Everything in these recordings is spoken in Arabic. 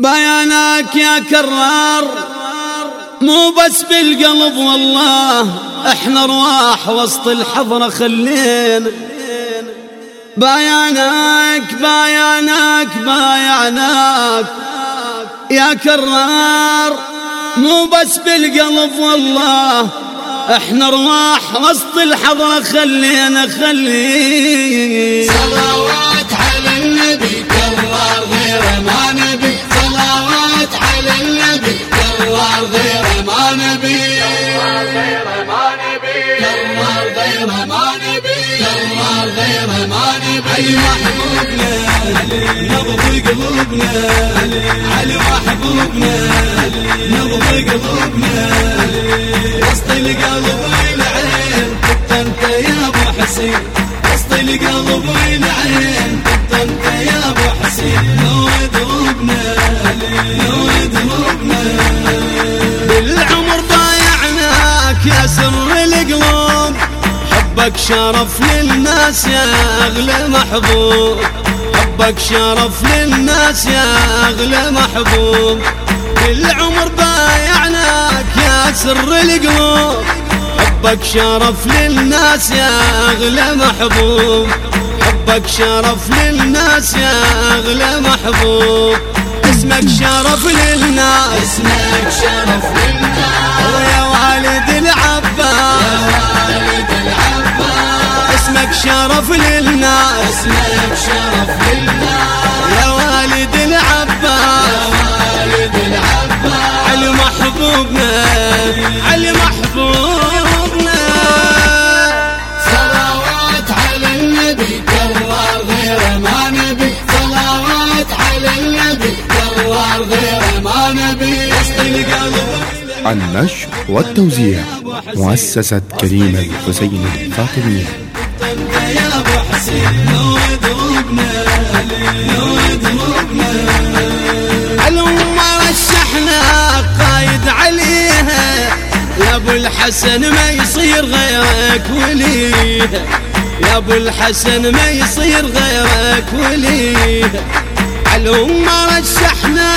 بيانك يا كرار مو بس بالقلب والله إحنا ارواح وسط الحضرة خلينا. بايعناك بايعناك بايعناك يا كرار مو بس بالقلب والله إحنا ارواح وسط الحضرة خلينا خلينا. علي محبوبنا نبض قلوبنا نبض قلوبنا. وسط القلب حبك شرف للناس يا أغلى محبوب. حبك شرف للناس يا أغلى محبوب. بالعمر بايعناك يا سر القلوب. حبك شرف للناس يا أغلى محبوب. حبك شرف للناس يا أغلى محبوب. اسمك شرف للناس. اسمك شرف للناس. ويا والد العباس. والد العباس اسمك شرف للناس. اسمك شرف للناس يا والد العباس والد العباس علي محبوبنا علي محبوبنا. صلوات على النبي كرار غير ما نبي. صلوات على النبي كرار غير ما نبي. وسط القلب النشر والتوزيع مؤسسة كريم الحسين الفاطمية. لو لو رشحنا قايد عليها يا أبو الحسن ما يصير غيرك وليها. يا أبو الحسن ما يصير غيرك وليها. الأمة رشحنا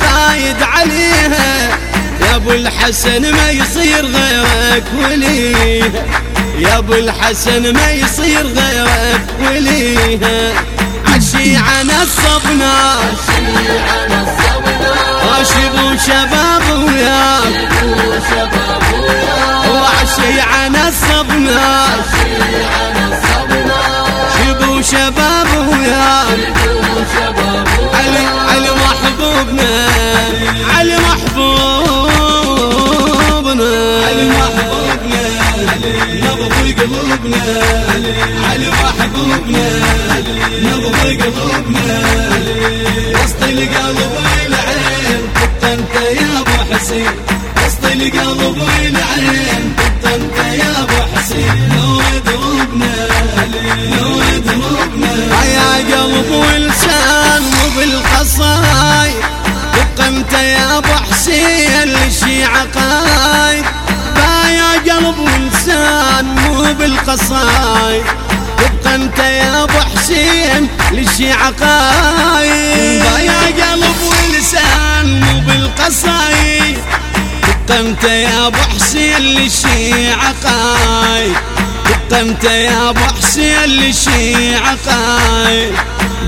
قايد عليها يا أبو الحسن ما يصير غيرك وليها. يا أبو الحسن ما يصير غيرك عالشيعة نصبنا على الصبنا. راشد شباب وياك على الصبنا. شبو شباب وياك علي علي محبوبنا. علي محبوبنا. علي محبوبنا. نبض قلوبنا. علي محبوبنا نبض قلوبنا وسط القلب والعين كنت انت يا ابو حسين وسط القلب والعين كنت انت يا ابو حسين لو ذوبنا لو ذوبنا يا قلب ولسان مو بالقصايد تبقى انت يا ابو حسين للشيعة قايد با يا قلب ولسان مو بالقصايد تبقى انت يا ابو حسين للشيعة قايد با يا قلب ولسان مو بالقصايد انت يا ابو حسين للشيعة قايد تبقى انت يا ابو حسين للشيعة قايد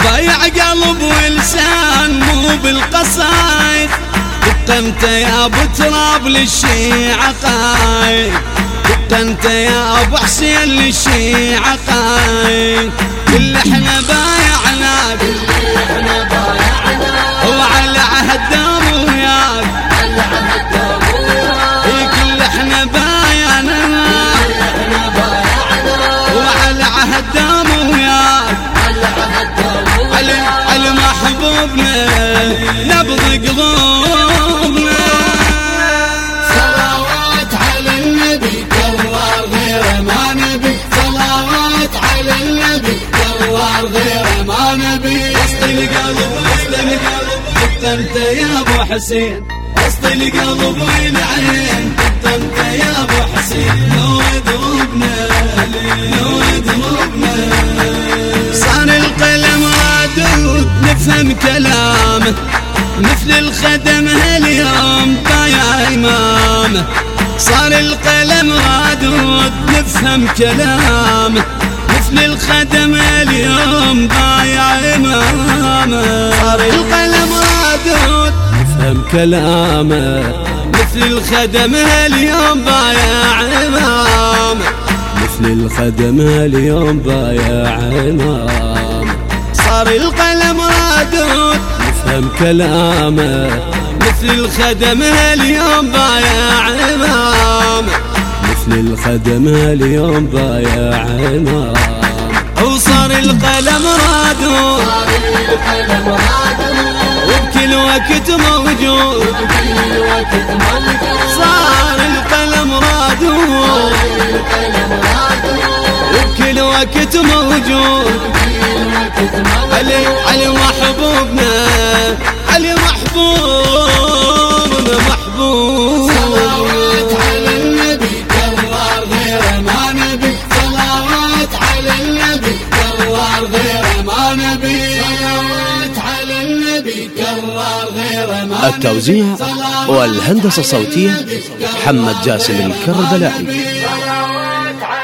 ضيع قلب ولسان مو بالقصايد انت يا ابو تراب للشيعة قايد انت يا ابو حسين للشيعة قايد كل إحنا بايعناك وعلى عهد دام وياك كل إحنا بايعناك وعلى عهد دام وياك علي علي محبوبنا. نبض قلوبنا. انت يا ابو حسين. وسط القلب والعين كنت انت يا ابو حسين. لو ذوبنا لو ذوبنا صار القلم رادود نفهم كلامه مثل الخدم هاليوم بايع إمامه صار القلم رادود نفهم كلامه مثل الخدم اليوم بايع إمامه. صار القلم رادود نفهم كلامه. مثل الخدم اليوم بايع إمامه. مثل الخدم اليوم بايع إمامه. صار القلم رادود نفهم كلامه. مثل الخدم اليوم بايع إمامه. مثل الخدم اليوم بايع إمامه وصار القلم رادود وبكل وقت موجود. صار القلم رادود وبكل وقت موجود. علي علي نبي صلوات على النبي كرار غير ما التوزيع والهندسة الصوتية محمد جاسم الكربلائي.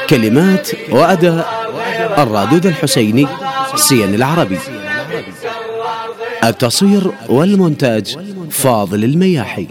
كلمات وأداء الرادود الحسيني سين العربي. التصوير والمونتاج فاضل المياحي.